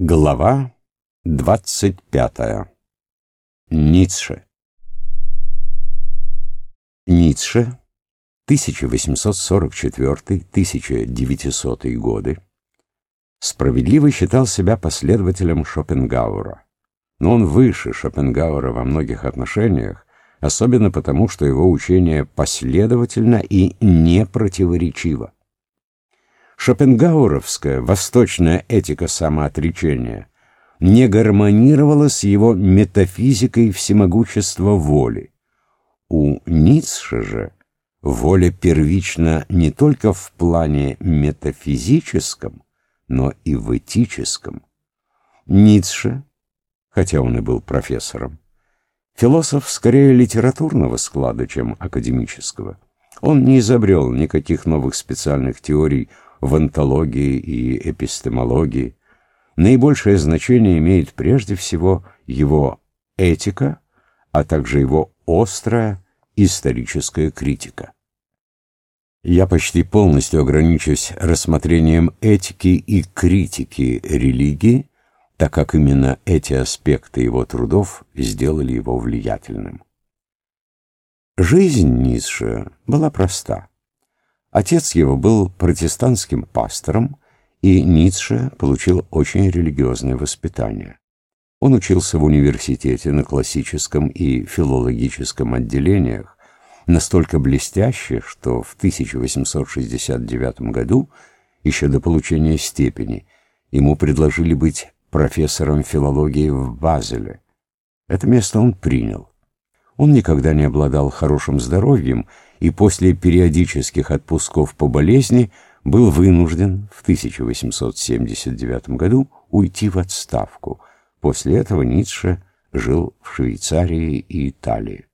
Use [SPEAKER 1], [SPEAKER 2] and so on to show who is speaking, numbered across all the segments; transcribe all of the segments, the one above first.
[SPEAKER 1] Глава 25. Ницше. Ницше, 1844-1900 годы, справедливо считал себя последователем Шопенгауэра. Но он выше Шопенгауэра во многих отношениях, особенно потому, что его учение последовательно и непротиворечиво. Шопенгауэровская восточная этика самоотречения не гармонировала с его метафизикой всемогущества воли. У Ницше же воля первична не только в плане метафизическом, но и в этическом. Ницше, хотя он и был профессором, философ скорее литературного склада, чем академического. Он не изобрел никаких новых специальных теорий в антологии и эпистемологии, наибольшее значение имеет прежде всего его этика, а также его острая историческая критика. Я почти полностью ограничусь рассмотрением этики и критики религии, так как именно эти аспекты его трудов сделали его влиятельным. Жизнь Ницше была проста. Отец его был протестантским пастором, и Ницше получил очень религиозное воспитание. Он учился в университете на классическом и филологическом отделениях, настолько блестяще, что в 1869 году, еще до получения степени, ему предложили быть профессором филологии в Базеле. Это место он принял. Он никогда не обладал хорошим здоровьем и после периодических отпусков по болезни был вынужден в 1879 году уйти в отставку. После этого Ницше жил в Швейцарии и Италии.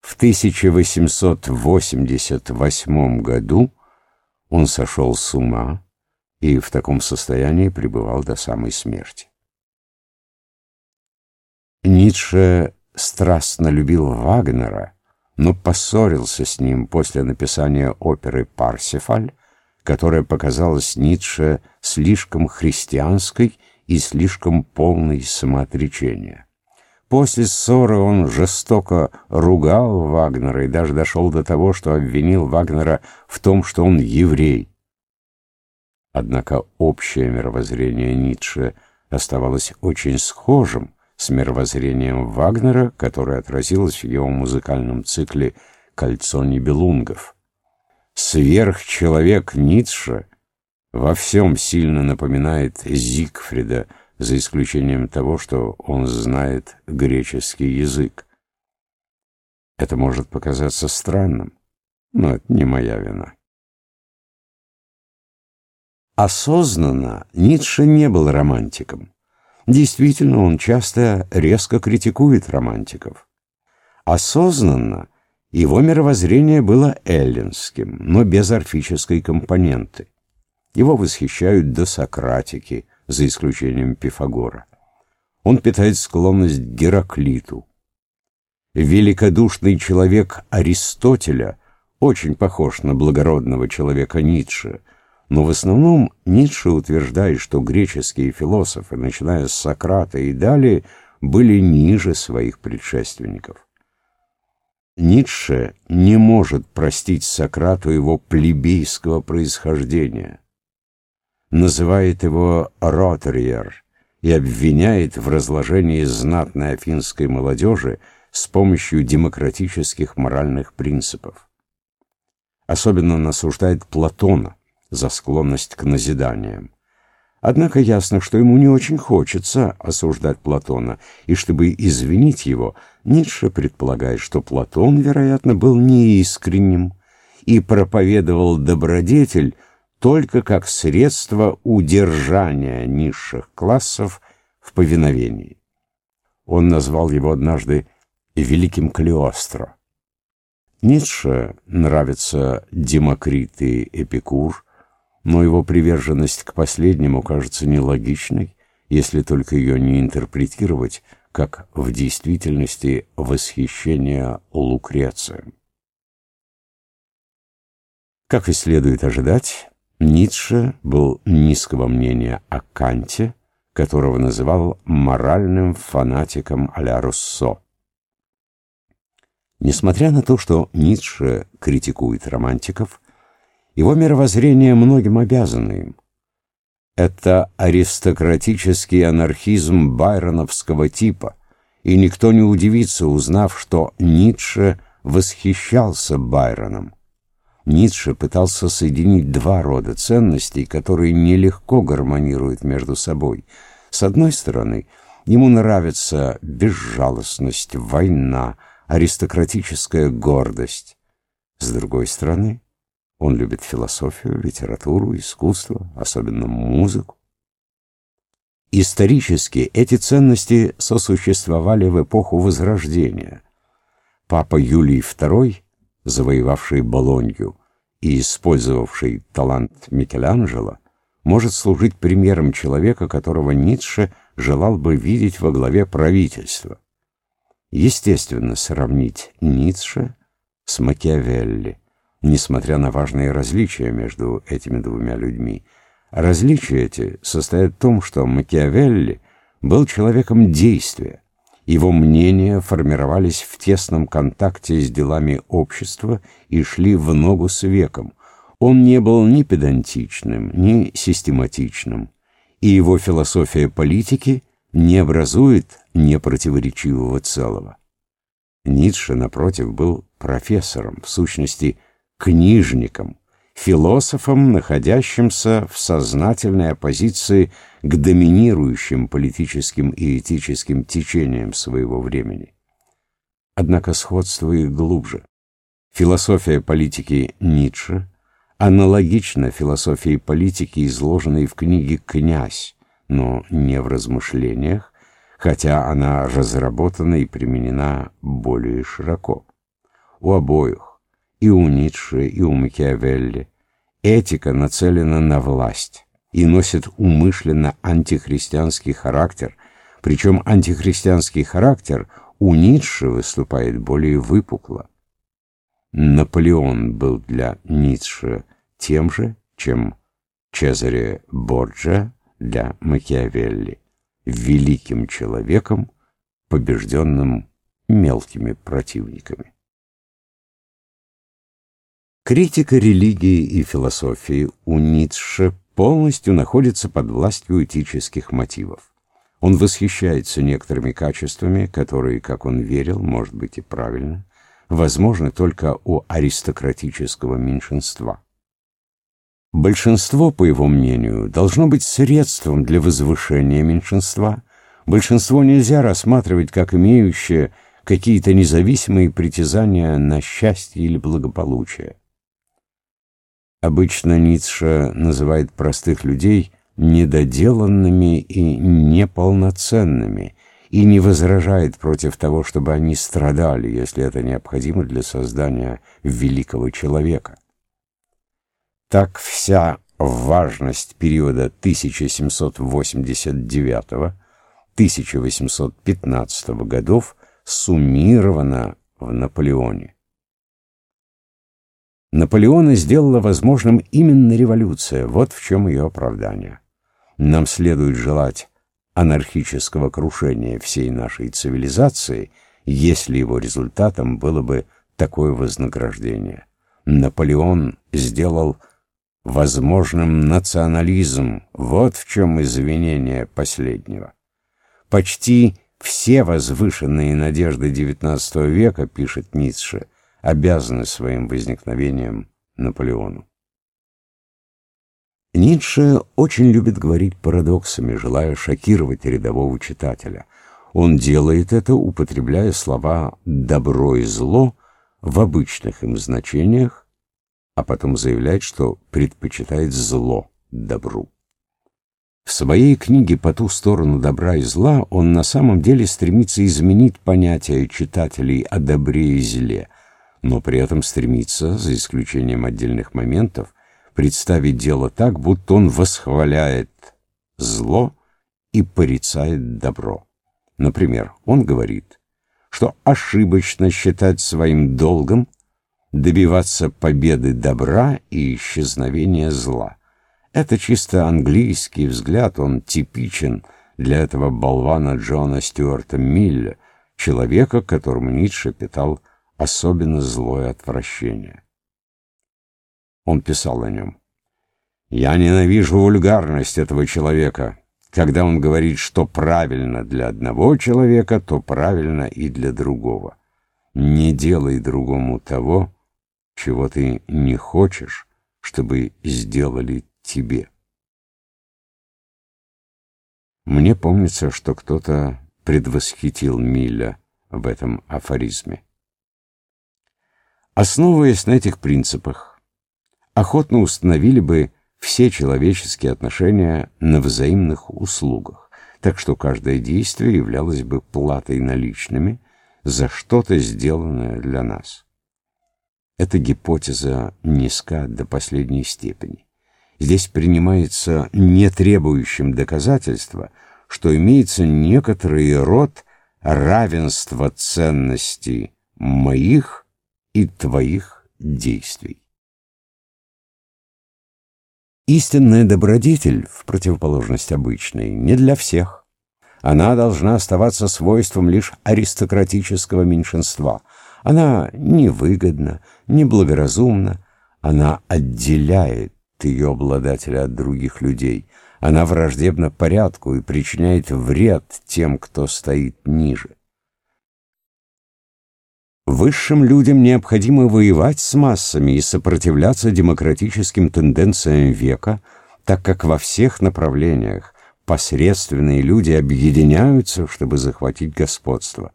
[SPEAKER 1] В 1888 году он сошел с ума и в таком состоянии пребывал до самой смерти. Ницше страстно любил Вагнера, но поссорился с ним после написания оперы «Парсифаль», которая показалась Ницше слишком христианской и слишком полной самоотречения. После ссоры он жестоко ругал Вагнера и даже дошел до того, что обвинил Вагнера в том, что он еврей. Однако общее мировоззрение Ницше оставалось очень схожим с мировоззрением Вагнера, которое отразилось в его музыкальном цикле «Кольцо небелунгов». Сверхчеловек Ницше во всем сильно напоминает Зигфрида, за исключением того, что он знает греческий язык. Это может показаться странным, но это не моя вина. Осознанно Ницше не был романтиком. Действительно, он часто резко критикует романтиков. Осознанно его мировоззрение было эллинским, но без орфической компоненты. Его восхищают досократики, за исключением Пифагора. Он питает склонность к Гераклиту. Великодушный человек Аристотеля очень похож на благородного человека Ницше – но в основном Ницше утверждает, что греческие философы, начиная с Сократа и далее, были ниже своих предшественников. Ницше не может простить Сократу его плебейского происхождения. Называет его «ротерьер» и обвиняет в разложении знатной афинской молодежи с помощью демократических моральных принципов. Особенно он осуждает Платона, за склонность к назиданиям. Однако ясно, что ему не очень хочется осуждать Платона, и чтобы извинить его, Ницше предполагает, что Платон, вероятно, был неискренним и проповедовал добродетель только как средство удержания низших классов в повиновении. Он назвал его однажды «великим Калиостро». Ницше нравятся Демокрит и Эпикур, но его приверженность к последнему кажется нелогичной, если только ее не интерпретировать как в действительности восхищение Лукрецием. Как и следует ожидать, Ницше был низкого мнения о Канте, которого называл моральным фанатиком а-ля Руссо. Несмотря на то, что Ницше критикует романтиков, его мировоззрение многим обязано им. Это аристократический анархизм байроновского типа, и никто не удивится, узнав, что Ницше восхищался Байроном. Ницше пытался соединить два рода ценностей, которые нелегко гармонируют между собой. С одной стороны, ему нравится безжалостность, война, аристократическая гордость. С другой стороны, он любит философию, литературу, искусство, особенно музыку. Исторически эти ценности сосуществовали в эпоху Возрождения. Папа Юлий II, завоевавший Болонью и использовавший талант Микеланджело, может служить примером человека, которого Ницше желал бы видеть во главе правительства. Естественно, сравнить Ницше с Макиавелли, несмотря на важные различия между этими двумя людьми. Различия эти состоят в том, что Макиавелли был человеком действия. Его мнения формировались в тесном контакте с делами общества и шли в ногу с веком. Он не был ни педантичным, ни систематичным, и его философия политики не образует непротиворечивого целого. Ницше, напротив, был профессором, в сущности, книжником, философом, находящимся в сознательной оппозиции к доминирующим политическим и этическим течениям своего времени. Однако сходство их глубже. Философия политики Ницше аналогична философии политики, изложенной в книге «Князь», но не в размышлениях, хотя она разработана и применена более широко. У обоих, и у Ницше, и у Макиавелли, этика нацелена на власть и носит умышленно антихристианский характер, причем антихристианский характер у Ницше выступает более выпукло. Наполеон был для Ницше тем же, чем Чезаре Борджа для Макиавелли, великим человеком, побежденным мелкими противниками. Критика религии и философии у Ницше полностью находится под властью этических мотивов. Он восхищается некоторыми качествами, которые, как он верил, может быть и правильно, возможны только у аристократического меньшинства. Большинство, по его мнению, должно быть средством для возвышения меньшинства. Большинство нельзя рассматривать как имеющее какие-то независимые притязания на счастье или благополучие. Обычно Ницше называет простых людей недоделанными и неполноценными и не возражает против того, чтобы они страдали, если это необходимо для создания великого человека. Так вся важность периода 1789-1815 годов суммирована в Наполеоне. Наполеона сделала возможным именно революция, вот в чем ее оправдание. Нам следует желать анархического крушения всей нашей цивилизации, если его результатом было бы такое вознаграждение. Наполеон сделал возможным национализм. Вот в чем извинение последнего. Почти все возвышенные надежды XIX века, пишет Ницше, обязаны своим возникновением Наполеону. Ницше очень любит говорить парадоксами, желая шокировать рядового читателя. Он делает это, употребляя слова «добро» и «зло» в обычных им значениях, а потом заявляет, что предпочитает зло добру. В своей книге «По ту сторону добра и зла» он на самом деле стремится изменить понятие читателей о добре и зле, но при этом стремится, за исключением отдельных моментов, представить дело так, будто он восхваляет зло и порицает добро. Например, он говорит, что ошибочно считать своим долгом добиваться победы добра и исчезновения зла. Это чисто английский взгляд, он типичен для этого болвана Джона Стюарта Милля, человека, которому Ницше питал особенно злое отвращение. Он писал о нем. «Я ненавижу вульгарность этого человека. Когда он говорит, что правильно для одного человека, то правильно и для другого. Не делай другому того, чего ты не хочешь, чтобы сделали тебе». Мне помнится, что кто-то предвосхитил Милля в этом афоризме. Основываясь на этих принципах, охотно установили бы все человеческие отношения на взаимных услугах, так что каждое действие являлось бы платой наличными за что-то сделанное для нас. Эта гипотеза низка до последней степени. Здесь принимается не требующим доказательства, что имеется некоторый род равенства ценностей моих и твоих действий. Истинная добродетель, в противоположность обычной, не для всех. Она должна оставаться свойством лишь аристократического меньшинства. Она невыгодна, неблагоразумна, она отделяет ее обладателя от других людей. Она враждебна порядку и причиняет вред тем, кто стоит ниже. Высшим людям необходимо воевать с массами и сопротивляться демократическим тенденциям века, так как во всех направлениях посредственные люди объединяются, чтобы захватить господство.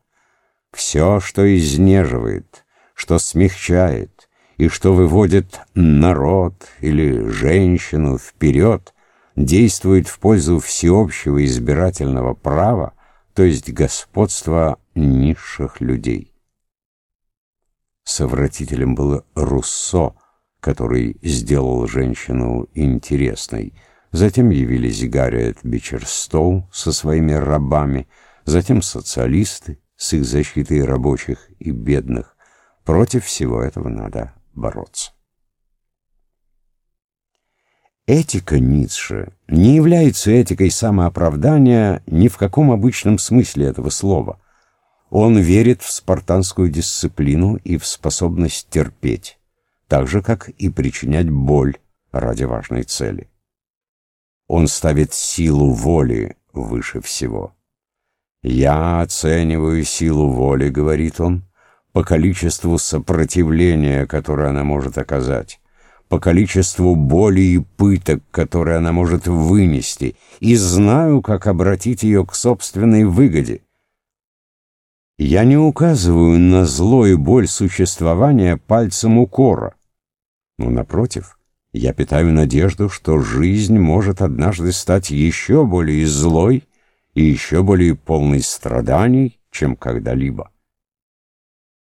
[SPEAKER 1] Все, что изнеживает, что смягчает, и что выводит народ или женщину вперед, действует в пользу всеобщего избирательного права, то есть господства низших людей. Совратителем был Руссо, который сделал женщину интересной. Затем явились Гарриет Бичерстоу со своими рабами, затем социалисты с их защитой рабочих и бедных. Против всего этого надо бороться. Этика Ницше не является этикой самооправдания ни в каком обычном смысле этого слова. Он верит в спартанскую дисциплину и в способность терпеть, так же, как и причинять боль ради важной цели. Он ставит силу воли выше всего. «Я оцениваю силу воли», — говорит он, по количеству сопротивления, которое она может оказать, по количеству боли и пыток, которые она может вынести, и знаю, как обратить ее к собственной выгоде. Я не указываю на зло и боль существования пальцем укора, но, напротив, я питаю надежду, что жизнь может однажды стать еще более злой и еще более полной страданий, чем когда-либо.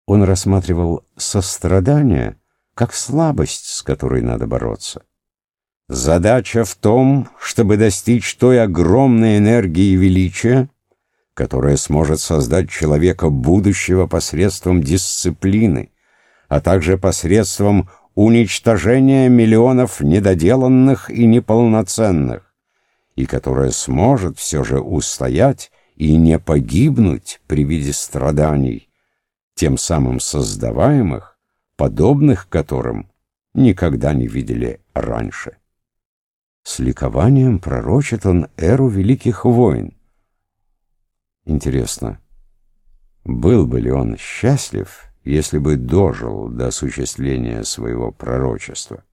[SPEAKER 1] Он рассматривал сострадание как слабость, с которой надо бороться. Задача в том, чтобы достичь той огромной энергии и величия, которая сможет создать человека будущего посредством дисциплины, а также посредством уничтожения миллионов недоделанных и неполноценных, и которая сможет все же устоять и не погибнуть при виде страданий, тем самым создаваемых, подобных которым никогда не видели раньше. С ликованием пророчит он эру великих войн. Интересно, был бы ли он счастлив, если бы дожил до осуществления своего пророчества?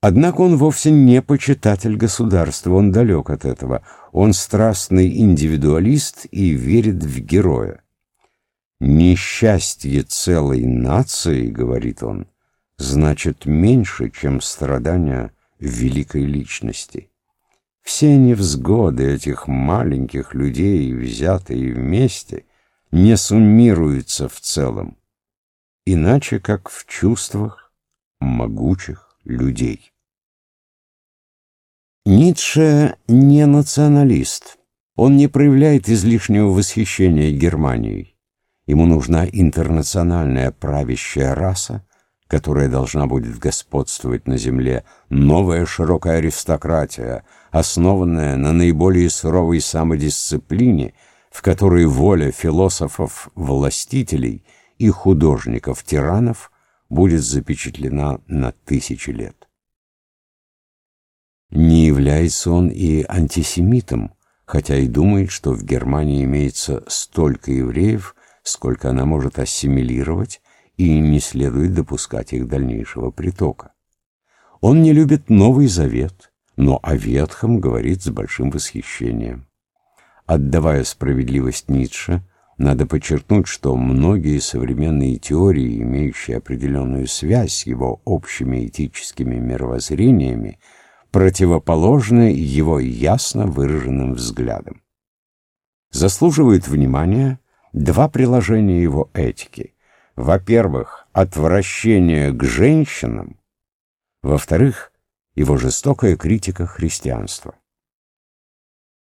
[SPEAKER 1] Однако он вовсе не почитатель государства, он далек от этого. Он страстный индивидуалист и верит в героя. «Несчастье целой нации, — говорит он, — значит меньше, чем страдания великой личности. Все невзгоды этих маленьких людей, взятые вместе, не суммируются в целом, иначе как в чувствах могучих людей. Ницше не националист. Он не проявляет излишнего восхищения Германией. Ему нужна интернациональная правящая раса, которая должна будет господствовать на земле, новая широкая аристократия, основанная на наиболее суровой самодисциплине, в которой воля философов-властителей и художников-тиранов будет запечатлена на тысячи лет. Не является он и антисемитом, хотя и думает, что в Германии имеется столько евреев, сколько она может ассимилировать, и не следует допускать их дальнейшего притока. Он не любит Новый Завет, но о Ветхом говорит с большим восхищением. Отдавая справедливость Ницше, надо подчеркнуть, что многие современные теории, имеющие определенную связь с его общими этическими мировоззрениями, противоположны его ясно выраженным взглядам. Заслуживают внимания два приложения его этики. Во-первых, отвращение к женщинам, во-вторых, его жестокая критика христианства.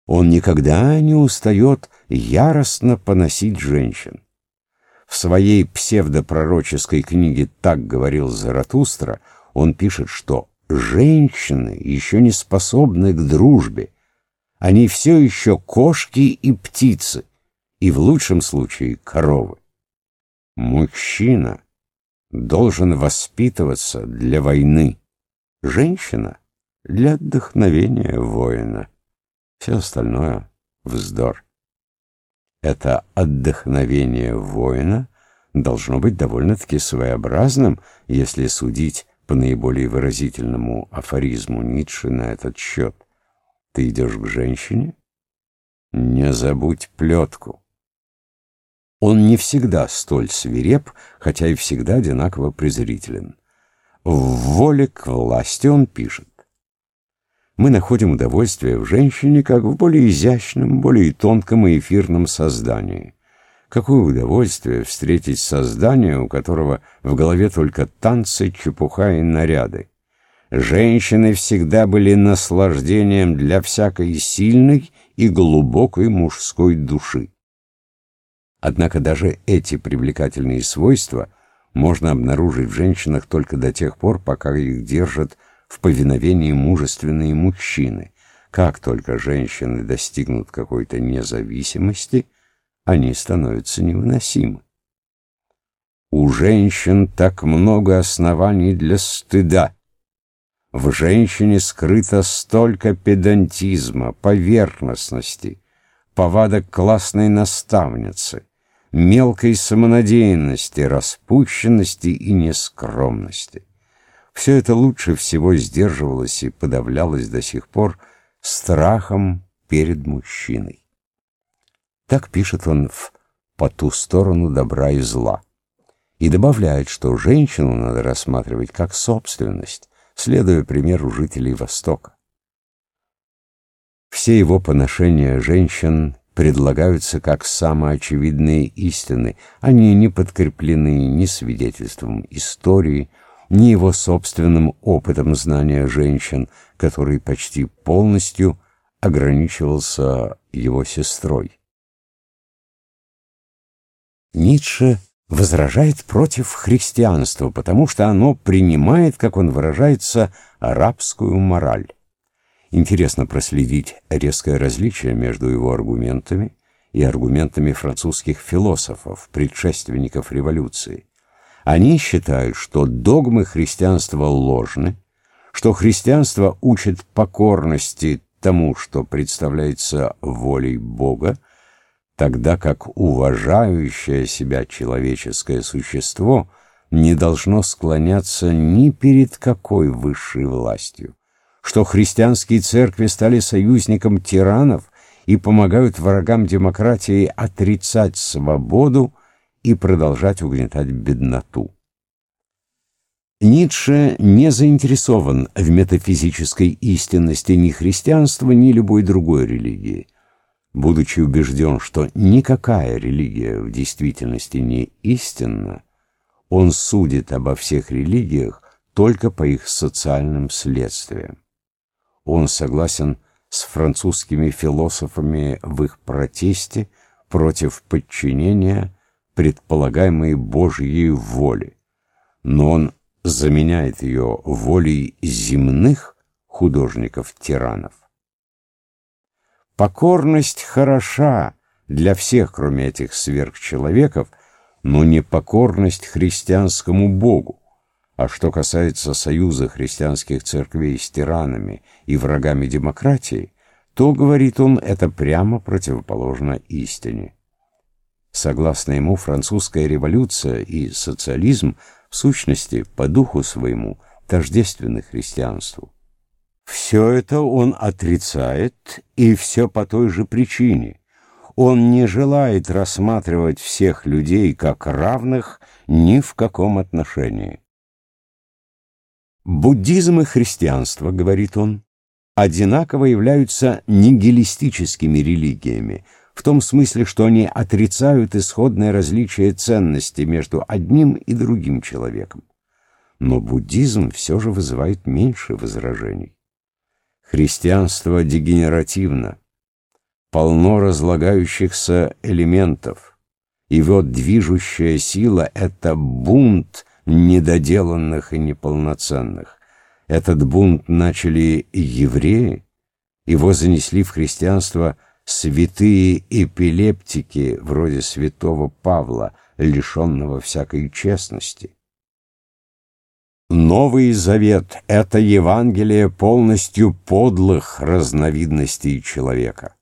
[SPEAKER 1] Он никогда не устает яростно поносить женщин. В своей псевдопророческой книге «Так говорил Заратустра» он пишет, что женщины еще не способны к дружбе. Они все еще кошки и птицы, и в лучшем случае коровы. Мужчина должен воспитываться для войны, женщина — для отдохновения воина. Все остальное — вздор. Это отдохновение воина должно быть довольно-таки своеобразным, если судить по наиболее выразительному афоризму Ницше на этот счет. Ты идешь к женщине? Не забудь плетку. Он не всегда столь свиреп, хотя и всегда одинаково презрителен. В воле к власти он пишет. Мы находим удовольствие в женщине как в более изящном, более тонком и эфирном создании. Какое удовольствие встретить создание, у которого в голове только танцы, чепуха и наряды. Женщины всегда были наслаждением для всякой сильной и глубокой мужской души. Однако даже эти привлекательные свойства можно обнаружить в женщинах только до тех пор, пока их держат в повиновении мужественные мужчины. Как только женщины достигнут какой-то независимости – они становятся невыносимы. У женщин так много оснований для стыда. В женщине скрыто столько педантизма, поверхностности, повадок классной наставницы, мелкой самонадеянности, распущенности и нескромности. Все это лучше всего сдерживалось и подавлялось до сих пор страхом перед мужчиной. Так пишет он в «По ту сторону добра и зла». И добавляет, что женщину надо рассматривать как собственность, следуя примеру жителей Востока. Все его поношения женщин предлагаются как самоочевидные истины. Они не подкреплены ни свидетельством истории, ни его собственным опытом знания женщин, который почти полностью ограничивался его сестрой. Ницше возражает против христианства, потому что оно принимает, как он выражается, арабскую мораль. Интересно проследить резкое различие между его аргументами и аргументами французских философов, предшественников революции. Они считают, что догмы христианства ложны, что христианство учит покорности тому, что представляется волей Бога, тогда как уважающее себя человеческое существо не должно склоняться ни перед какой высшей властью, что христианские церкви стали союзником тиранов и помогают врагам демократии отрицать свободу и продолжать угнетать бедноту. Ницше не заинтересован в метафизической истинности ни христианства, ни любой другой религии будучи убежден, что никакая религия в действительности не истинна, он судит обо всех религиях только по их социальным следствиям. Он согласен с французскими философами в их протесте против подчинения предполагаемой Божьей воле, но он заменяет ее волей земных художников-тиранов. Покорность хороша для всех, кроме этих сверхчеловеков, но не покорность христианскому Богу. А что касается союза христианских церквей с тиранами и врагами демократии, то, говорит он, это прямо противоположно истине. Согласно ему, французская революция и социализм в сущности по духу своему тождественны христианству. Все это он отрицает, и все по той же причине. Он не желает рассматривать всех людей как равных ни в каком отношении. Буддизм и христианство, говорит он, одинаково являются нигилистическими религиями, в том смысле, что они отрицают исходное различие ценностей между одним и другим человеком. Но буддизм все же вызывает меньше возражений. Христианство дегенеративно, полно разлагающихся элементов, и вот движущая сила — это бунт недоделанных и неполноценных. Этот бунт начали евреи, его занесли в христианство святые эпилептики, вроде святого Павла, лишенного всякой честности. Новый Завет — это Евангелие полностью подлых разновидностей человека.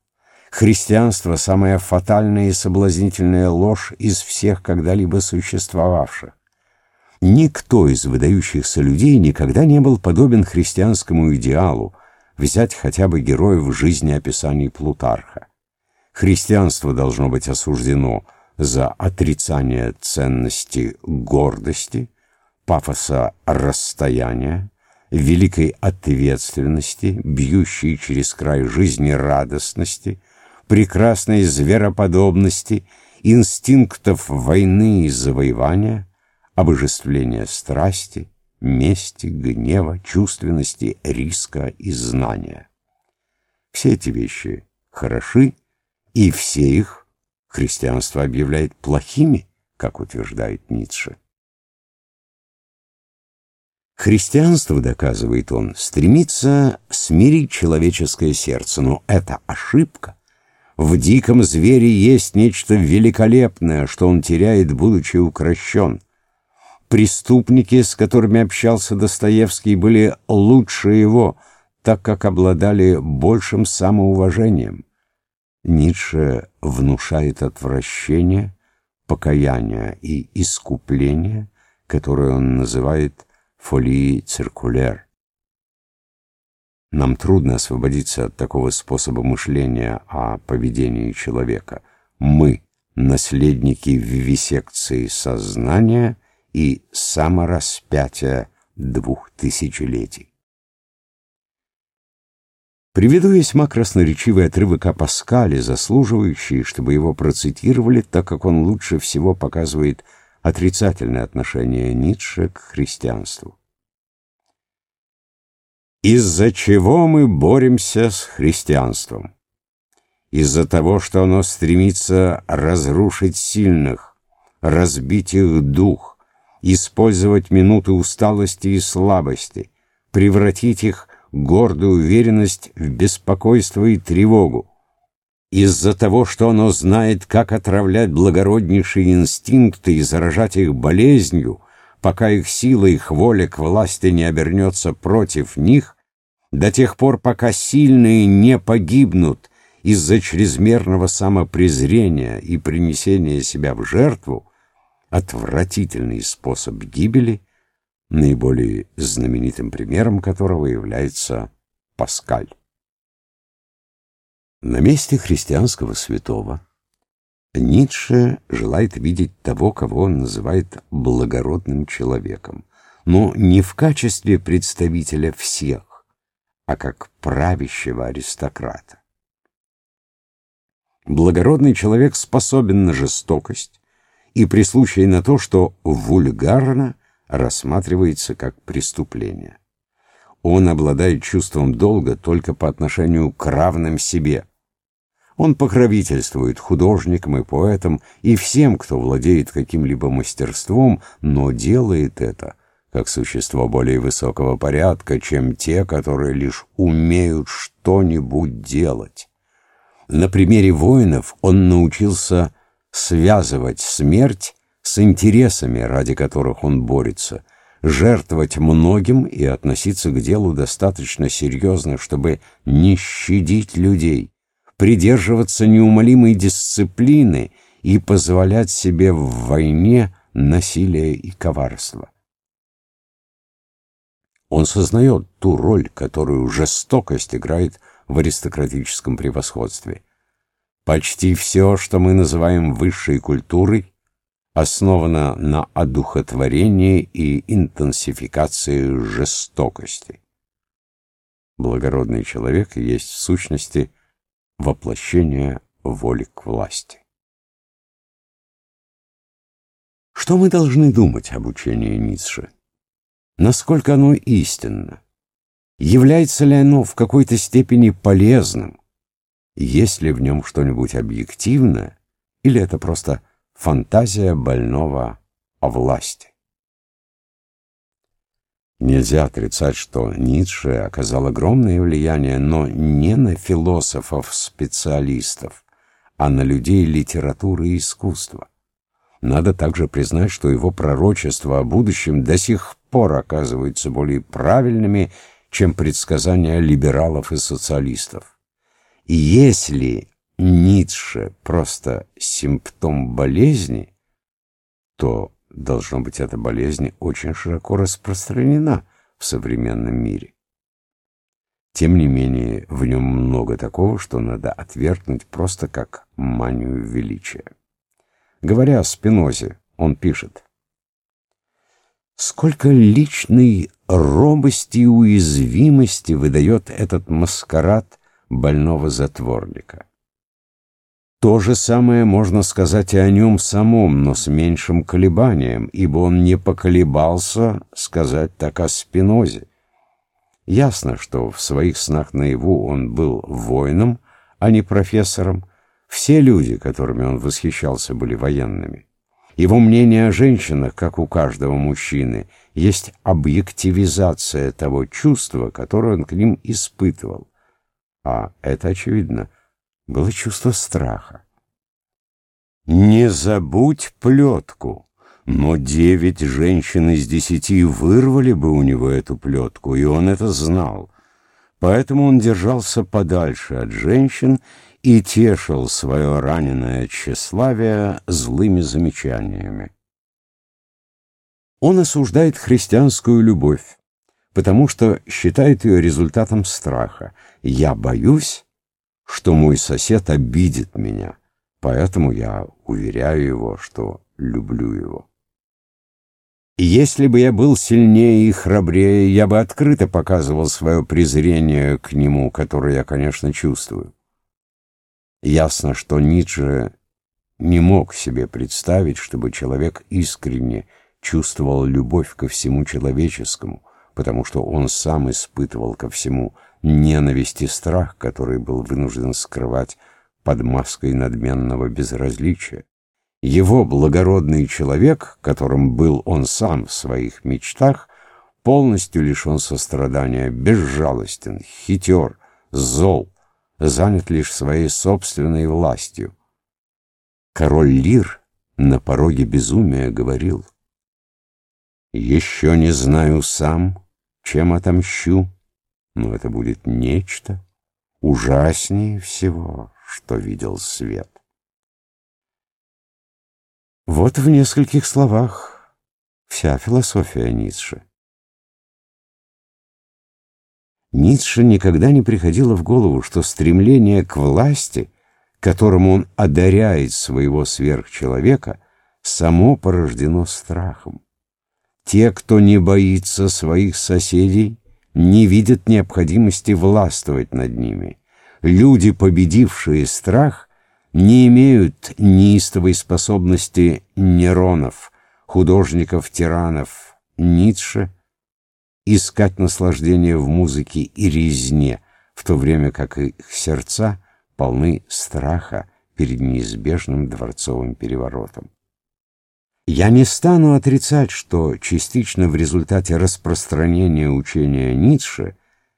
[SPEAKER 1] Христианство — самая фатальная и соблазнительная ложь из всех когда-либо существовавших. Никто из выдающихся людей никогда не был подобен христианскому идеалу, взять хотя бы героев жизнеописаний Плутарха. Христианство должно быть осуждено за отрицание ценности гордости, пафоса расстояния, великой ответственности, бьющей через край жизни радостности, прекрасной звероподобности, инстинктов войны и завоевания, обожествления страсти, мести, гнева, чувственности, риска и знания. Все эти вещи хороши, и все их христианство объявляет плохими, как утверждает Ницше. Христианство, доказывает он, стремится смирить человеческое сердце, но это ошибка. В диком звере есть нечто великолепное, что он теряет, будучи укращен. Преступники, с которыми общался Достоевский, были лучше его, так как обладали большим самоуважением. Ницше внушает отвращение, покаяние и искупление, которое он называет фолии циркуляр. Нам трудно освободиться от такого способа мышления о поведении человека. Мы — наследники вивисекции сознания — и самораспятия двух тысячелетий. Приведу весьма красноречивый отрывок о Паскале, заслуживающий, чтобы его процитировали, так как он лучше всего показывает отрицательное отношение Ницше к христианству. Из-за чего мы боремся с христианством? Из-за того, что оно стремится разрушить сильных, разбить их дух, использовать минуты усталости и слабости, превратить их гордую уверенность в беспокойство и тревогу. Из-за того, что оно знает, как отравлять благороднейшие инстинкты и заражать их болезнью, пока их сила, их воля к власти не обернется против них, до тех пор, пока сильные не погибнут из-за чрезмерного самопрезрения и принесения себя в жертву, отвратительный способ гибели, наиболее знаменитым примером которого является Паскаль. На месте христианского святого Ницше желает видеть того, кого он называет благородным человеком, но не в качестве представителя всех, а как правящего аристократа. Благородный человек способен на жестокость, и при случае на то, что вульгарно рассматривается как преступление. Он обладает чувством долга только по отношению к равным себе. Он покровительствует художникам и поэтам и всем, кто владеет каким-либо мастерством, но делает это как существо более высокого порядка, чем те, которые лишь умеют что-нибудь делать. На примере воинов он научился связывать смерть с интересами, ради которых он борется, жертвовать многим и относиться к делу достаточно серьезно, чтобы не щадить людей, придерживаться неумолимой дисциплины и позволять себе в войне насилие и коварство. Он сознает ту роль, которую жестокость играет в аристократическом превосходстве. Почти все, что мы называем высшей культурой, основано на одухотворении и интенсификации жестокости. Благородный человек есть в сущности воплощение воли к власти. Что мы должны думать об учении Ницше? Насколько оно истинно? Является ли оно в какой-то степени полезным? Есть ли в нем что-нибудь объективное? Или это просто фантазия больного о власти? Нельзя отрицать, что Ницше оказал огромное влияние, но не на философов-специалистов, а на людей литературы и искусства. Надо также признать, что его пророчества о будущем до сих пор оказываются более правильными, чем предсказания либералов и социалистов. Если Ницше просто симптом болезни, то, должно быть, эта болезнь очень широко распространена в современном мире. Тем не менее, в нем много такого, что надо отвергнуть просто как манию величия. Говоря о Спинозе, он пишет, «Сколько личной робости и уязвимости выдает этот маскарад больного затворника. То же самое можно сказать и о нем самом, но с меньшим колебанием, ибо он не поколебался сказать так о Спинозе. Ясно, что в своих снах наяву он был воином, а не профессором, все люди, которыми он восхищался, были военными. Его мнение о женщинах, как у каждого мужчины, есть объективизация того чувства, которое он к ним испытывал. А это, очевидно, было чувство страха. «Не забудь плетку!» Но девять женщин из десяти вырвали бы у него эту плетку, и он это знал. Поэтому он держался подальше от женщин и тешил свое раненое тщеславие злыми замечаниями. Он осуждает христианскую любовь, потому что считает ее результатом страха. «Я боюсь, что мой сосед обидит меня, поэтому я уверяю его, что люблю его». И если бы я был сильнее и храбрее, я бы открыто показывал свое презрение к нему, которое я, конечно, чувствую. Ясно, что Ницше не мог себе представить, чтобы человек искренне чувствовал любовь ко всему человеческому, потому что он сам испытывал ко всему ненависть и страх, который был вынужден скрывать под маской надменного безразличия. Его благородный человек, которым был он сам в своих мечтах, полностью лишен сострадания, безжалостен, хитер, зол, занят лишь своей собственной властью. Король Лир на пороге безумия говорил, «Еще не знаю сам, чем отомщу, но это будет нечто ужаснее всего, что видел свет». Вот в нескольких словах вся философия Ницше. Ницше никогда не приходило в голову, что стремление к власти, которым он одаряет своего сверхчеловека, само порождено страхом. Те, кто не боится своих соседей, не видят необходимости властвовать над ними. Люди, победившие страх, не имеют неистовой способности нейронов, художников-тиранов Ницше, искать наслаждение в музыке и резне, в то время как их сердца полны страха перед неизбежным дворцовым переворотом. Я не стану отрицать, что частично в результате распространения учения Ницше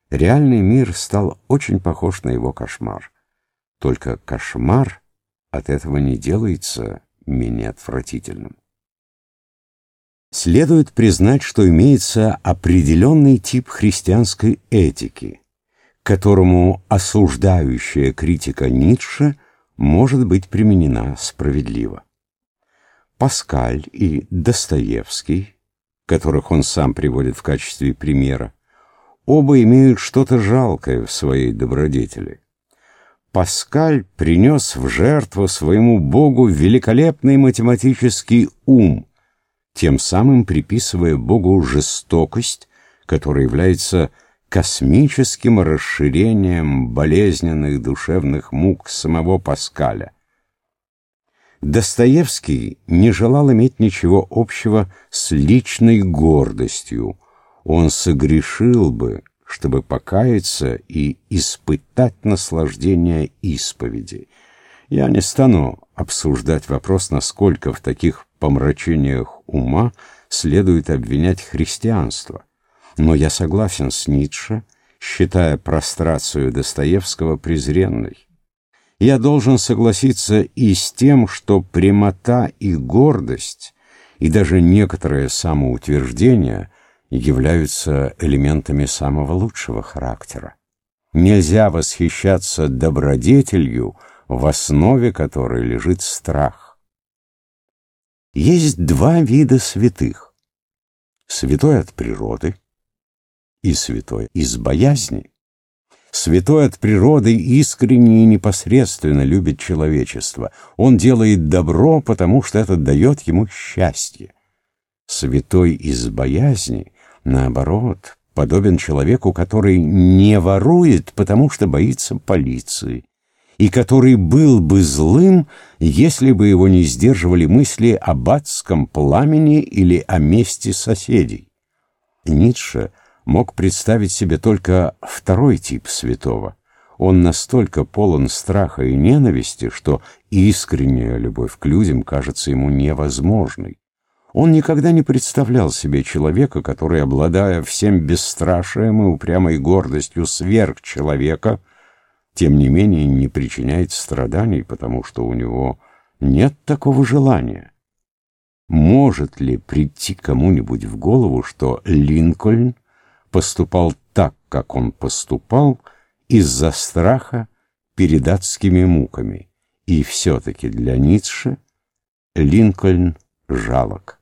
[SPEAKER 1] реальный мир стал очень похож на его кошмар. Только кошмар от этого не делается менее отвратительным. Следует признать, что имеется определенный тип христианской этики, которому осуждающая критика Ницше может быть применена справедливо. Паскаль и Достоевский, которых он сам приводит в качестве примера, оба имеют что-то жалкое в своей добродетели. Паскаль принес в жертву своему Богу великолепный математический ум, тем самым приписывая Богу жестокость, которая является космическим расширением болезненных душевных мук самого Паскаля. Достоевский не желал иметь ничего общего с личной гордостью. Он согрешил бы, чтобы покаяться и испытать наслаждение исповеди. Я не стану обсуждать вопрос, насколько в таких помрачениях ума следует обвинять христианство. Но я согласен с Ницше, считая прострацию Достоевского презренной. Я должен согласиться и с тем, что прямота и гордость, и даже некоторое самоутверждение – являются элементами самого лучшего характера. Нельзя восхищаться добродетелью, в основе которой лежит страх. Есть два вида святых. Святой от природы и святой из боязни. Святой от природы искренне и непосредственно любит человечество. Он делает добро, потому что это дает ему счастье. Святой из боязни наоборот, подобен человеку, который не ворует, потому что боится полиции, и который был бы злым, если бы его не сдерживали мысли об адском пламени или о мести соседей. Ницше мог представить себе только второй тип святого. Он настолько полон страха и ненависти, что искренняя любовь к людям кажется ему невозможной. Он никогда не представлял себе человека, который, обладая всем бесстрашием и упрямой гордостью сверхчеловека, тем не менее не причиняет страданий, потому что у него нет такого желания. Может ли прийти кому-нибудь в голову, что Линкольн поступал так, как он поступал, из-за страха перед адскими муками? И все-таки для Ницше Линкольн жалок.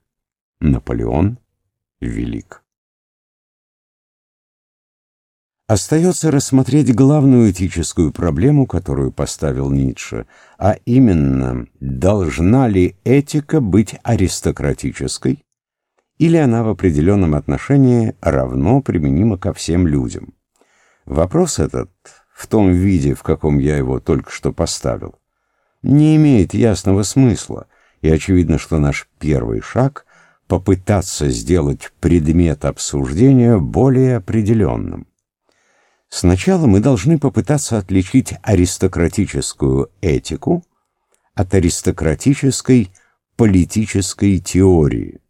[SPEAKER 1] Наполеон велик. Остается рассмотреть главную этическую проблему, которую поставил Ницше, а именно, должна ли этика быть аристократической, или она в определенном отношении равно применима ко всем людям. Вопрос этот, в том виде, в каком я его только что поставил, не имеет ясного смысла, и очевидно, что наш первый шаг — попытаться сделать предмет обсуждения более определенным. Сначала мы должны попытаться отличить аристократическую этику от аристократической политической теории.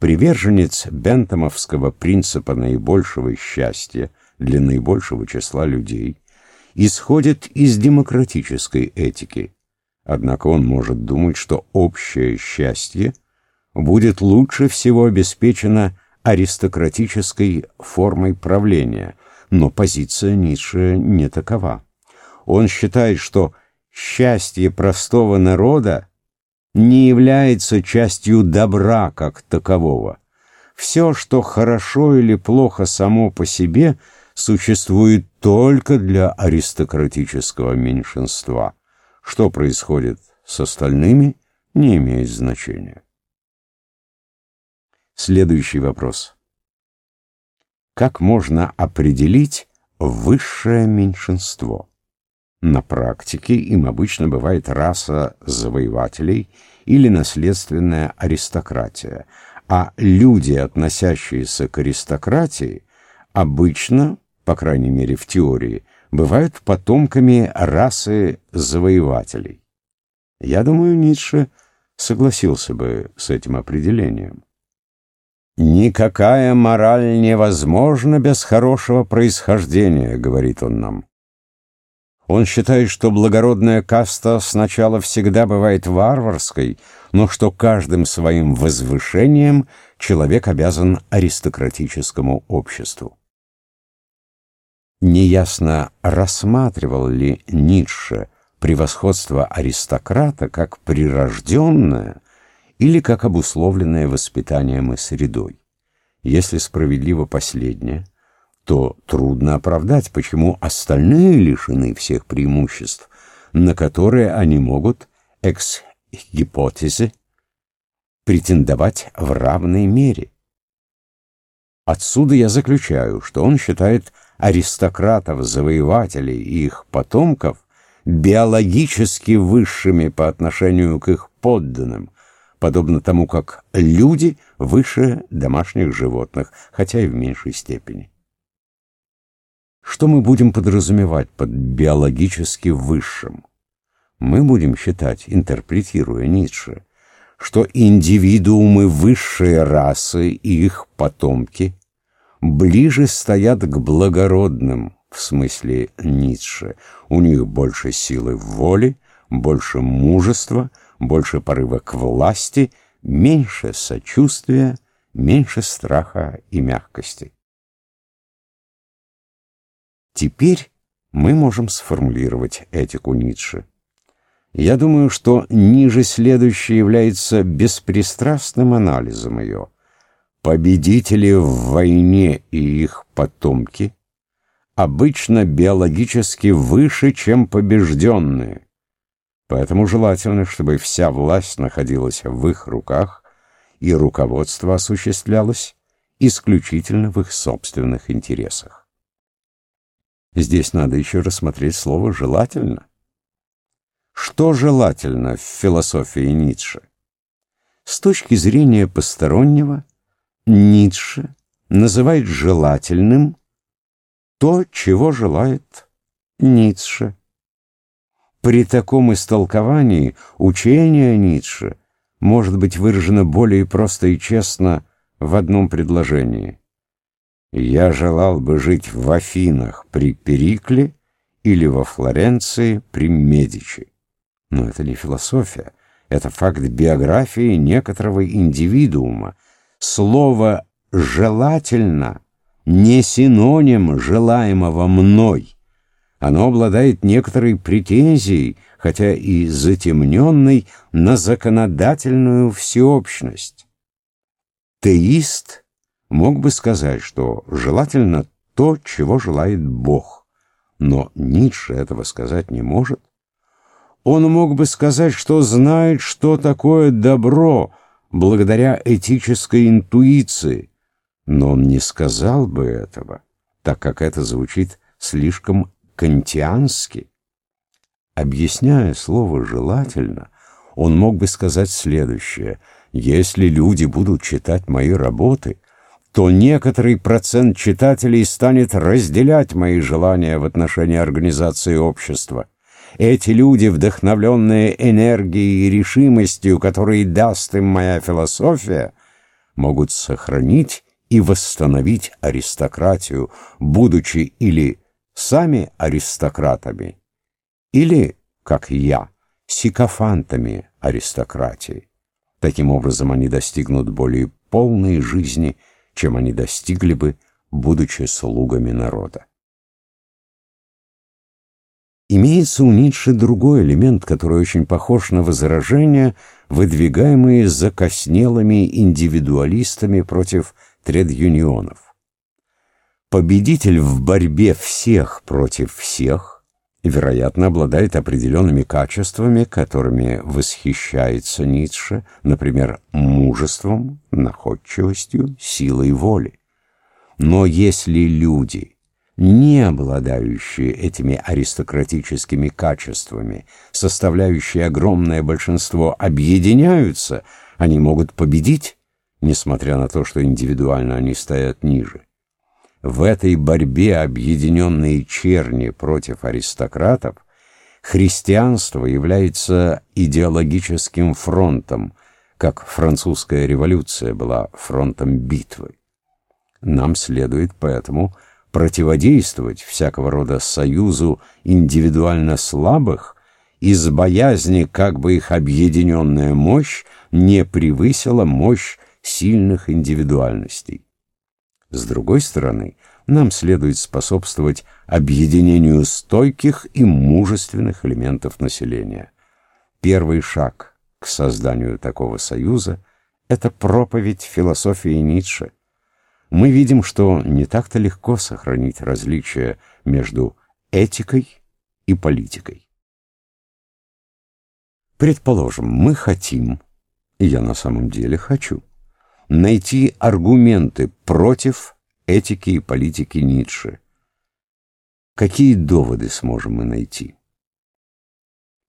[SPEAKER 1] Приверженец бентомовского принципа наибольшего счастья для наибольшего числа людей исходит из демократической этики, однако он может думать, что общее счастье – будет лучше всего обеспечена аристократической формой правления, но позиция Ницше не такова. Он считает, что счастье простого народа не является частью добра как такового. Все, что хорошо или плохо само по себе, существует только для аристократического меньшинства. Что происходит с остальными, не имеет значения. Следующий вопрос. Как можно определить высшее меньшинство? На практике им обычно бывает раса завоевателей или наследственная аристократия, а люди, относящиеся к аристократии, обычно, по крайней мере в теории, бывают потомками расы завоевателей. Я думаю, Ницше согласился бы с этим определением. «Никакая мораль невозможна без хорошего происхождения», — говорит он нам. Он считает, что благородная каста сначала всегда бывает варварской, но что каждым своим возвышением человек обязан аристократическому обществу. Неясно, рассматривал ли Ницше превосходство аристократа как прирожденное или как обусловленное воспитанием и средой. Если справедливо последнее, то трудно оправдать, почему остальные лишены всех преимуществ, на которые они могут, экс-гипотезе, претендовать в равной мере. Отсюда я заключаю, что он считает аристократов, завоевателей и их потомков биологически высшими по отношению к их подданным, подобно тому, как люди выше домашних животных, хотя и в меньшей степени. Что мы будем подразумевать под биологически высшим? Мы будем считать, интерпретируя Ницше, что индивидуумы высшей расы и их потомки ближе стоят к благородным, в смысле Ницше. У них больше силы воли, больше мужества, больше порыва к власти, меньше сочувствия, меньше страха и мягкости. Теперь мы можем сформулировать этику Ницше. Я думаю, что ниже следующее является беспристрастным анализом ее. Победители в войне и их потомки обычно биологически выше, чем побежденные. Поэтому желательно, чтобы вся власть находилась в их руках и руководство осуществлялось исключительно в их собственных интересах. Здесь надо еще рассмотреть слово «желательно». Что желательно в философии Ницше? С точки зрения постороннего, Ницше называет желательным то, чего желает Ницше. При таком истолковании учение Ницше может быть выражено более просто и честно в одном предложении. «Я желал бы жить в Афинах при Перикле или во Флоренции при Медичи». Но это не философия, это факт биографии некоторого индивидуума. Слово «желательно» не синоним желаемого мной. Оно обладает некоторой претензией, хотя и затемненной, на законодательную всеобщность. Теист мог бы сказать, что желательно то, чего желает Бог, но Ницше этого сказать не может. Он мог бы сказать, что знает, что такое добро, благодаря этической интуиции, но он не сказал бы этого, так как это звучит слишком кантиански. Объясняя слово «желательно», он мог бы сказать следующее. «Если люди будут читать мои работы, то некоторый процент читателей станет разделять мои желания в отношении организации общества. Эти люди, вдохновленные энергией и решимостью, которые даст им моя философия, могут сохранить и восстановить аристократию, будучи или сами аристократами, или, как я, сикофантами аристократии. Таким образом, они достигнут более полной жизни, чем они достигли бы, будучи слугами народа. Имеется у Ницше другой элемент, который очень похож на возражения, выдвигаемые закоснелыми индивидуалистами против тред-юнионов. Победитель в борьбе всех против всех, вероятно, обладает определенными качествами, которыми восхищается Ницше, например, мужеством, находчивостью, силой воли. Но если люди не обладающие этими аристократическими качествами, составляющие огромное большинство, объединяются, они могут победить, несмотря на то, что индивидуально они стоят ниже. В этой борьбе объединенные черни против аристократов Христианство является идеологическим фронтом, как французская революция была фронтом битвы. Нам следует поэтому противодействовать всякого рода союзу индивидуально слабых из боязни, как бы их объединенная мощь не превысила мощь сильных индивидуальностей. С другой стороны, нам следует способствовать объединению стойких и мужественных элементов населения. Первый шаг к созданию такого союза – это проповедь философии Ницше. Мы видим, что не так-то легко сохранить различия между этикой и политикой. Предположим, мы хотим, и я на самом деле хочу, найти аргументы против этики и политики Ницше. Какие доводы сможем мы найти?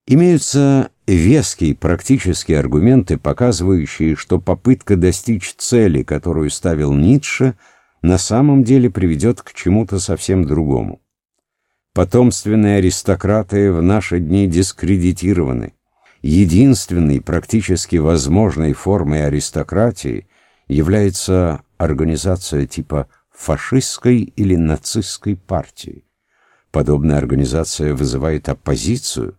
[SPEAKER 1] Имеются веские практические аргументы, показывающие, что попытка достичь цели, которую ставил Ницше, на самом деле приведет к чему-то совсем другому. Потомственные аристократы в наши дни дискредитированы. Единственной практически возможной формой аристократии является организация типа фашистской или нацистской партии. Подобная организация вызывает оппозицию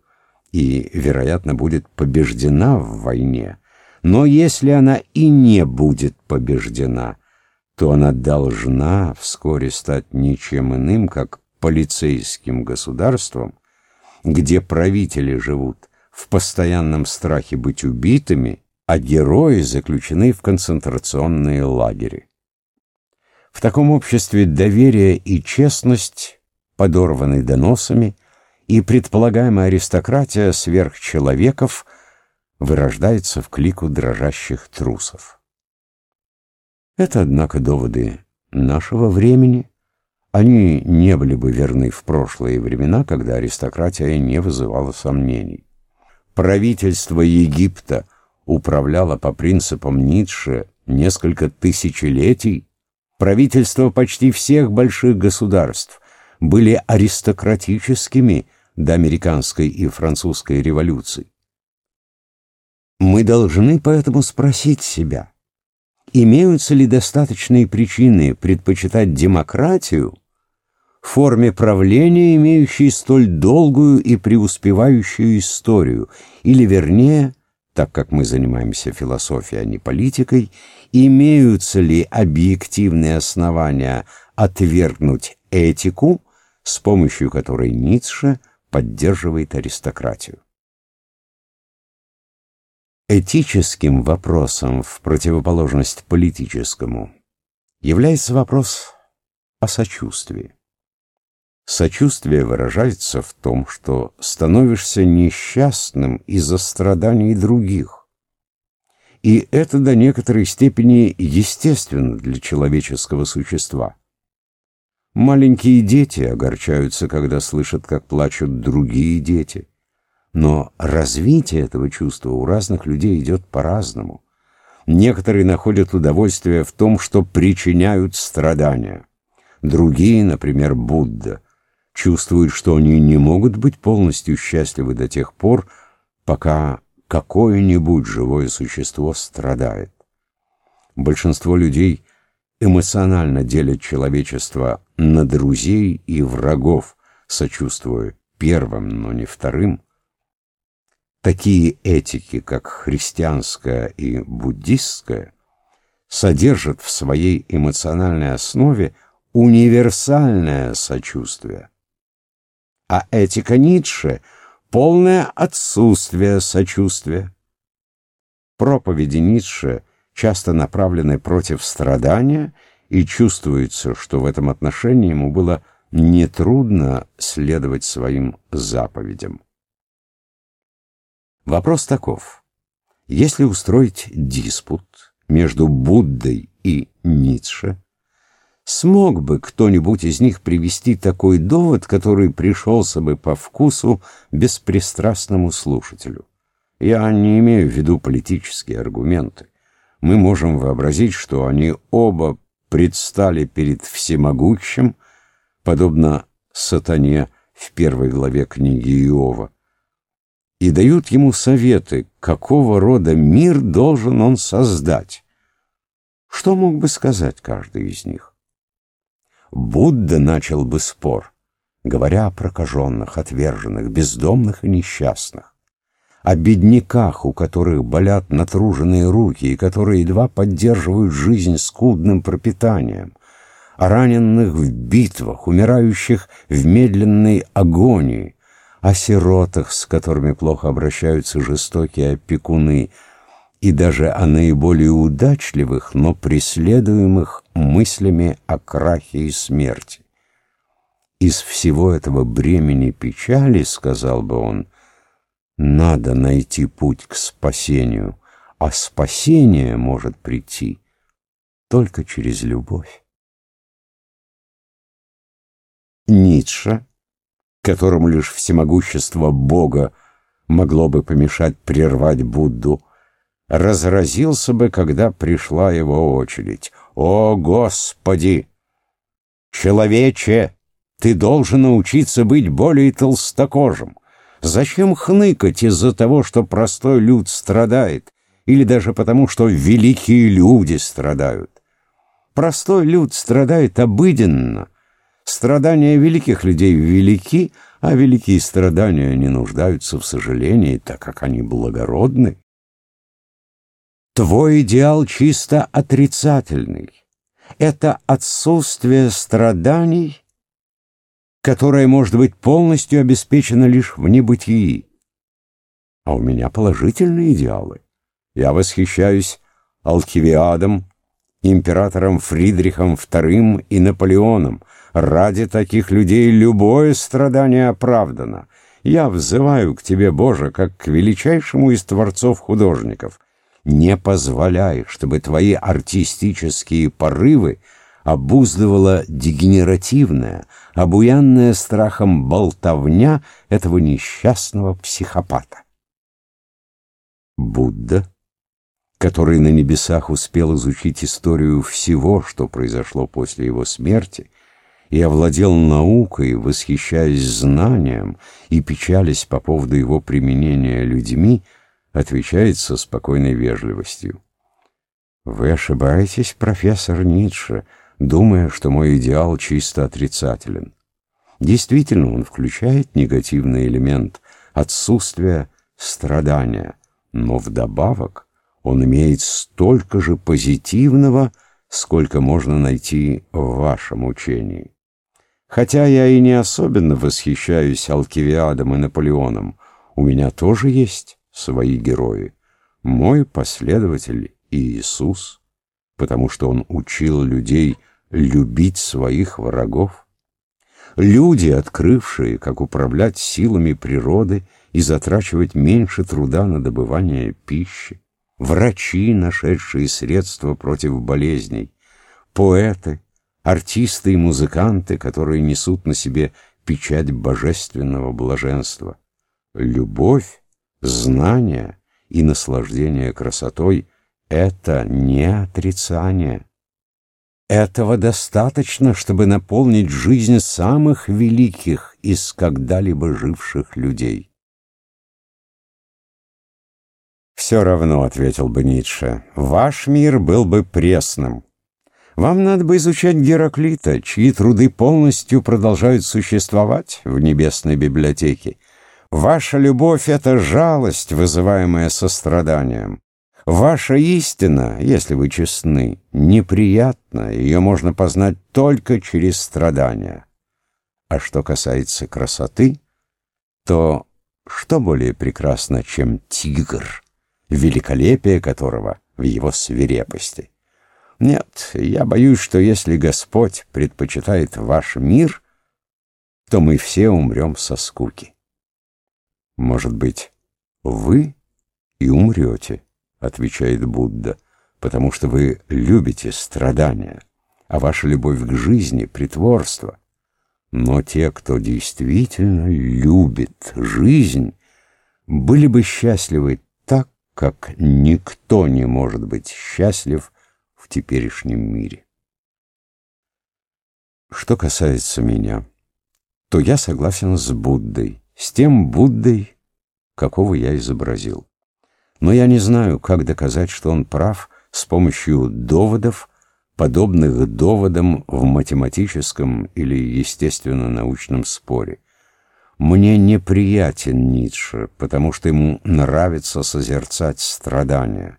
[SPEAKER 1] и, вероятно, будет побеждена в войне. Но если она и не будет побеждена, то она должна вскоре стать ничем иным, как полицейским государством, где правители живут в постоянном страхе быть убитыми, а герои заключены в концентрационные лагеря. В таком обществе доверие и честность подорваны доносами, и предполагаемая аристократия сверхчеловеков вырождается в клику дрожащих трусов. Это, однако, доводы нашего времени. Они не были бы верны в прошлые времена, когда аристократия не вызывала сомнений. Правительство Египта управляло по принципам Ницше несколько тысячелетий, Правительства почти всех больших государств были аристократическими до американской и французской революций. Мы должны поэтому спросить себя, имеются ли достаточные причины предпочитать демократию форме правления, имеющей столь долгую и преуспевающую историю, или, вернее, так как мы занимаемся философией, а не политикой, имеются ли объективные основания отвергнуть этику, с помощью которой Ницше поддерживает аристократию. Этическим вопросом в противоположность политическому является вопрос о сочувствии. Сочувствие выражается в том, что становишься несчастным из-за страданий других. И это до некоторой степени естественно для человеческого существа. Маленькие дети огорчаются, когда слышат, как плачут другие дети. Но развитие этого чувства у разных людей идет по-разному. Некоторые находят удовольствие в том, что причиняют страдания. Другие, например, Будда, чувствуют, что они не могут быть полностью счастливы до тех пор, пока какое-нибудь живое существо страдает. Большинство людей эмоционально делят человечество на друзей и врагов, сочувствуя первым, но не вторым. Такие этики, как христианская и буддистская, содержат в своей эмоциональной основе универсальное сочувствие а этика Ницше — полное отсутствие сочувствия. Проповеди Ницше часто направлены против страдания, и чувствуется, что в этом отношении ему было нетрудно следовать своим заповедям. Вопрос таков. Если устроить диспут между Буддой и Ницше, Смог бы кто-нибудь из них привести такой довод, который пришелся бы по вкусу беспристрастному слушателю? Я не имею в виду политические аргументы. Мы можем вообразить, что они оба предстали перед всемогущим, подобно сатане в первой главе книги Иова, и дают ему советы, какого рода мир должен он создать. Что мог бы сказать каждый из них? Будда начал бы спор, говоря о прокаженных, отверженных, бездомных и несчастных, о бедняках, у которых болят натруженные руки и которые едва поддерживают жизнь скудным пропитанием, о раненых в битвах, умирающих в медленной агонии, о сиротах, с которыми плохо обращаются жестокие опекуны, и даже о наиболее удачливых, но преследуемых мыслями о крахе и смерти. Из всего этого бремени печали, сказал бы он, надо найти путь к спасению, а спасение может прийти только через любовь. Ницше, которому лишь всемогущество Бога могло бы помешать прервать Будду, разразился бы, когда пришла его очередь. «О, Господи! Человече, ты должен научиться быть более толстокожим. Зачем хныкать из-за того, что простой люд страдает, или даже потому, что великие люди страдают? Простой люд страдает обыденно. Страдания великих людей велики, а великие страдания не нуждаются в сожалении, так как они благородны. Твой идеал чисто отрицательный. Это отсутствие страданий, которое может быть полностью обеспечено лишь в небытии. А у меня положительные идеалы. Я восхищаюсь Алкивиадом, императором Фридрихом II и Наполеоном. Ради таких людей любое страдание оправдано. Я взываю к тебе, Боже, как к величайшему из творцов художников — не позволяй, чтобы твои артистические порывы обуздывала дегенеративная, обуянная страхом болтовня этого несчастного психопата. Будда, который на небесах успел изучить историю всего, что произошло после его смерти, и овладел наукой, восхищаясь знанием и печалясь по поводу его применения людьми, отвечает со спокойной вежливостью. «Вы ошибаетесь, профессор Ницше, думая, что мой идеал чисто отрицателен. Действительно, он включает негативный элемент отсутствия страдания, но вдобавок он имеет столько же позитивного, сколько можно найти в вашем учении. Хотя я и не особенно восхищаюсь Алкивиадом и Наполеоном, у меня тоже есть свои герои. Мой последователь Иисус, потому что он учил людей любить своих врагов. Люди, открывшие, как управлять силами природы и затрачивать меньше труда на добывание пищи. Врачи, нашедшие средства против болезней. Поэты, артисты и музыканты, которые несут на себе печать божественного блаженства. Любовь Знание и наслаждение красотой — это не отрицание. Этого достаточно, чтобы наполнить жизнь самых великих из когда-либо живших людей. «Все равно», — ответил бы Ницше, — «ваш мир был бы пресным. Вам надо бы изучать Гераклита, чьи труды полностью продолжают существовать в небесной библиотеке, Ваша любовь — это жалость, вызываемая состраданием. Ваша истина, если вы честны, неприятна, ее можно познать только через страдания. А что касается красоты, то что более прекрасно, чем тигр, великолепие которого в его свирепости? Нет, я боюсь, что если Господь предпочитает ваш мир, то мы все умрем со скуки. «Может быть, вы и умрете», — отвечает Будда, «потому что вы любите страдания, а ваша любовь к жизни — притворство. Но те, кто действительно любит жизнь, были бы счастливы так, как никто не может быть счастлив в теперешнем мире. Что касается меня, то я согласен с Буддой, с тем Буддой, какого я изобразил. Но я не знаю, как доказать, что он прав с помощью доводов, подобных доводам в математическом или естественно-научном споре. Мне неприятен Ницше, потому что ему нравится созерцать страдания,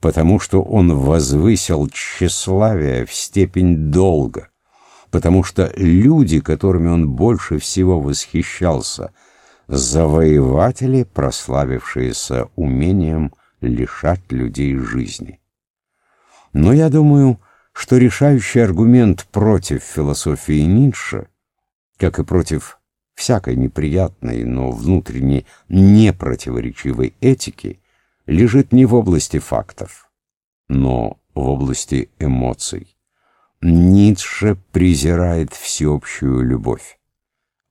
[SPEAKER 1] потому что он возвысил тщеславие в степень долга, потому что люди, которыми он больше всего восхищался, завоеватели, прославившиеся умением лишать людей жизни. Но я думаю, что решающий аргумент против философии Ницше, как и против всякой неприятной, но внутренне непротиворечивой этики, лежит не в области фактов, но в области эмоций. Ницше презирает всеобщую любовь,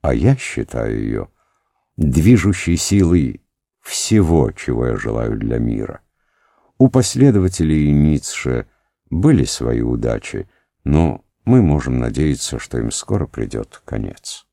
[SPEAKER 1] а я считаю ее движущей силой всего, чего я желаю для мира. У последователей Ницше были свои удачи, но мы можем надеяться, что им скоро придет конец.